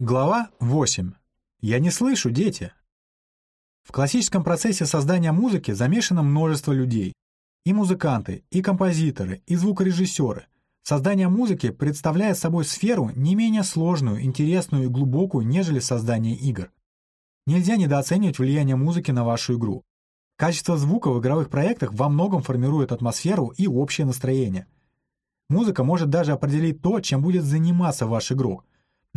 Глава 8. Я не слышу, дети. В классическом процессе создания музыки замешано множество людей. И музыканты, и композиторы, и звукорежиссеры. Создание музыки представляет собой сферу не менее сложную, интересную и глубокую, нежели создание игр. Нельзя недооценивать влияние музыки на вашу игру. Качество звука в игровых проектах во многом формирует атмосферу и общее настроение. Музыка может даже определить то, чем будет заниматься ваш игрок –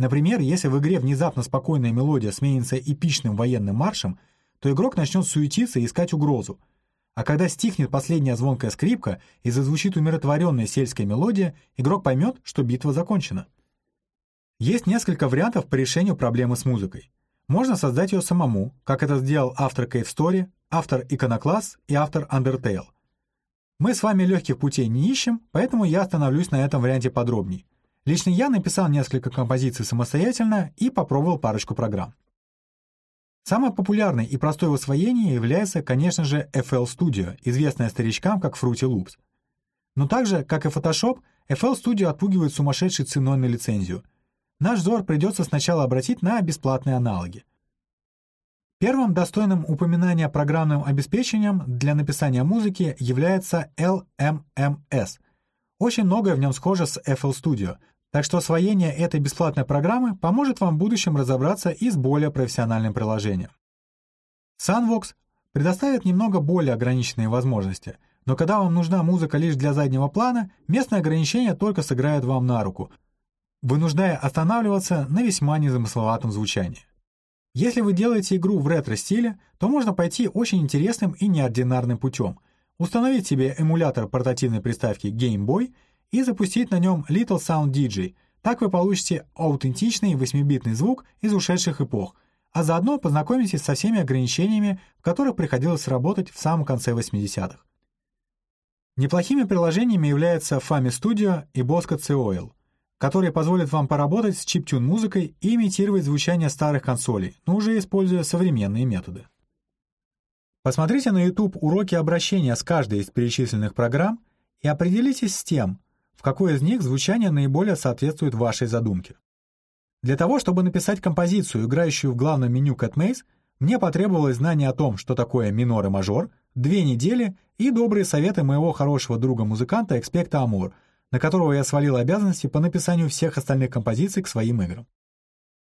Например, если в игре внезапно спокойная мелодия сменится эпичным военным маршем, то игрок начнет суетиться и искать угрозу. А когда стихнет последняя звонкая скрипка и зазвучит умиротворенная сельская мелодия, игрок поймет, что битва закончена. Есть несколько вариантов по решению проблемы с музыкой. Можно создать ее самому, как это сделал автор Cave Story, автор Iconoclast и автор Undertale. Мы с вами легких путей не ищем, поэтому я остановлюсь на этом варианте подробнее. Лично я написал несколько композиций самостоятельно и попробовал парочку программ. Самой популярной и простой в освоении является, конечно же, FL Studio, известная старичкам как Fruity Loops. Но также, как и Photoshop, FL Studio отпугивает сумасшедшей ценой на лицензию. Наш взор придется сначала обратить на бесплатные аналоги. Первым достойным упоминания программным обеспечением для написания музыки является LMMS. Очень многое в нем схоже с FL Studio — так что освоение этой бесплатной программы поможет вам в будущем разобраться и с более профессиональным приложением. Sunvox предоставит немного более ограниченные возможности, но когда вам нужна музыка лишь для заднего плана, местные ограничения только сыграют вам на руку, вынуждая останавливаться на весьма незамысловатом звучании. Если вы делаете игру в ретро-стиле, то можно пойти очень интересным и неординарным путем. Установить себе эмулятор портативной приставки Game Boy — и запустить на нем Little Sound DJ. Так вы получите аутентичный 8-битный звук из ушедших эпох, а заодно познакомитесь со всеми ограничениями, в которых приходилось работать в самом конце 80-х. Неплохими приложениями являются Fami Studio и Bosco C-Oil, которые позволят вам поработать с чиптюн музыкой и имитировать звучание старых консолей, но уже используя современные методы. Посмотрите на YouTube уроки обращения с каждой из перечисленных программ и определитесь с тем, в какой из них звучание наиболее соответствует вашей задумке. Для того, чтобы написать композицию, играющую в главном меню CatMaze, мне потребовалось знание о том, что такое минор и мажор, две недели и добрые советы моего хорошего друга-музыканта Экспекта Амур, на которого я свалил обязанности по написанию всех остальных композиций к своим играм.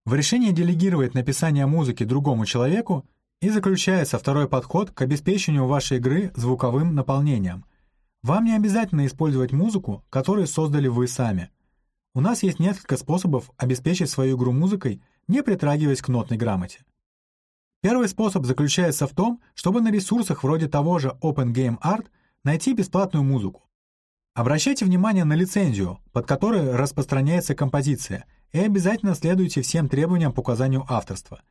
В решении делегировать написание музыки другому человеку и заключается второй подход к обеспечению вашей игры звуковым наполнением, вам не обязательно использовать музыку, которую создали вы сами. У нас есть несколько способов обеспечить свою игру музыкой, не притрагиваясь к нотной грамоте. Первый способ заключается в том, чтобы на ресурсах вроде того же Open Game Art найти бесплатную музыку. Обращайте внимание на лицензию, под которой распространяется композиция, и обязательно следуйте всем требованиям по указанию авторства.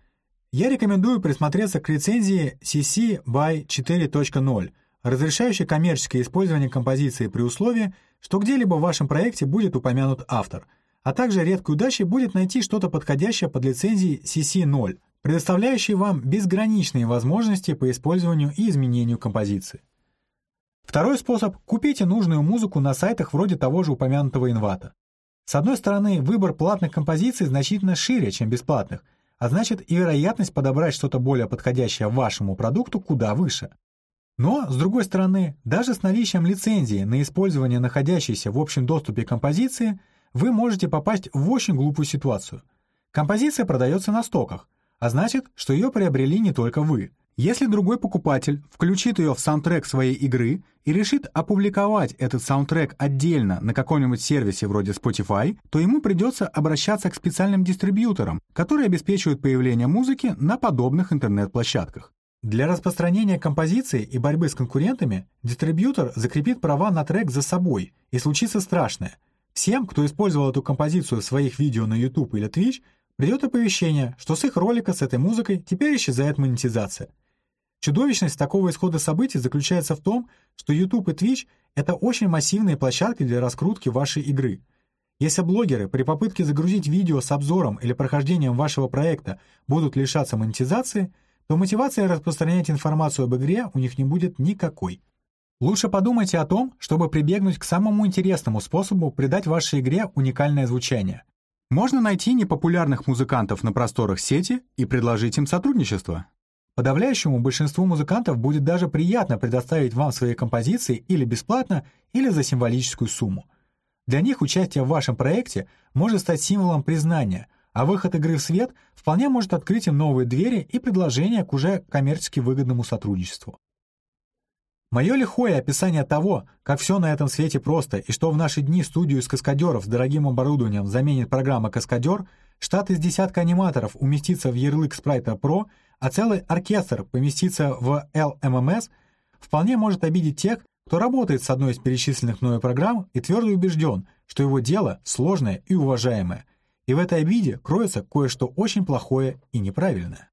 Я рекомендую присмотреться к лицензии CC BY 4.0, разрешающий коммерческое использование композиции при условии, что где-либо в вашем проекте будет упомянут автор, а также редкой удачей будет найти что-то подходящее под лицензией CC0, предоставляющей вам безграничные возможности по использованию и изменению композиции. Второй способ – купите нужную музыку на сайтах вроде того же упомянутого инвата. С одной стороны, выбор платных композиций значительно шире, чем бесплатных, а значит и вероятность подобрать что-то более подходящее вашему продукту куда выше. Но, с другой стороны, даже с наличием лицензии на использование находящейся в общем доступе композиции, вы можете попасть в очень глупую ситуацию. Композиция продается на стоках, а значит, что ее приобрели не только вы. Если другой покупатель включит ее в саундтрек своей игры и решит опубликовать этот саундтрек отдельно на каком-нибудь сервисе вроде Spotify, то ему придется обращаться к специальным дистрибьюторам, которые обеспечивают появление музыки на подобных интернет-площадках. Для распространения композиции и борьбы с конкурентами дистрибьютор закрепит права на трек за собой, и случится страшное. Всем, кто использовал эту композицию в своих видео на YouTube или Twitch, придет оповещение, что с их ролика с этой музыкой теперь исчезает монетизация. Чудовищность такого исхода событий заключается в том, что YouTube и Twitch — это очень массивные площадки для раскрутки вашей игры. Если блогеры при попытке загрузить видео с обзором или прохождением вашего проекта будут лишаться монетизации — то мотивация распространять информацию об игре у них не будет никакой. Лучше подумайте о том, чтобы прибегнуть к самому интересному способу придать вашей игре уникальное звучание. Можно найти непопулярных музыкантов на просторах сети и предложить им сотрудничество. Подавляющему большинству музыкантов будет даже приятно предоставить вам свои композиции или бесплатно, или за символическую сумму. Для них участие в вашем проекте может стать символом признания, а выход игры в свет вполне может открыть им новые двери и предложения к уже коммерчески выгодному сотрудничеству. Мое лихое описание того, как все на этом свете просто и что в наши дни студию из каскадеров с дорогим оборудованием заменит программа «Каскадер», штат из десятка аниматоров уместится в ярлык Спрайта Pro — а целый оркестр поместиться в LMMS вполне может обидеть тех, кто работает с одной из перечисленных мною программ и твердо убежден, что его дело сложное и уважаемое, и в этой обиде кроется кое-что очень плохое и неправильное.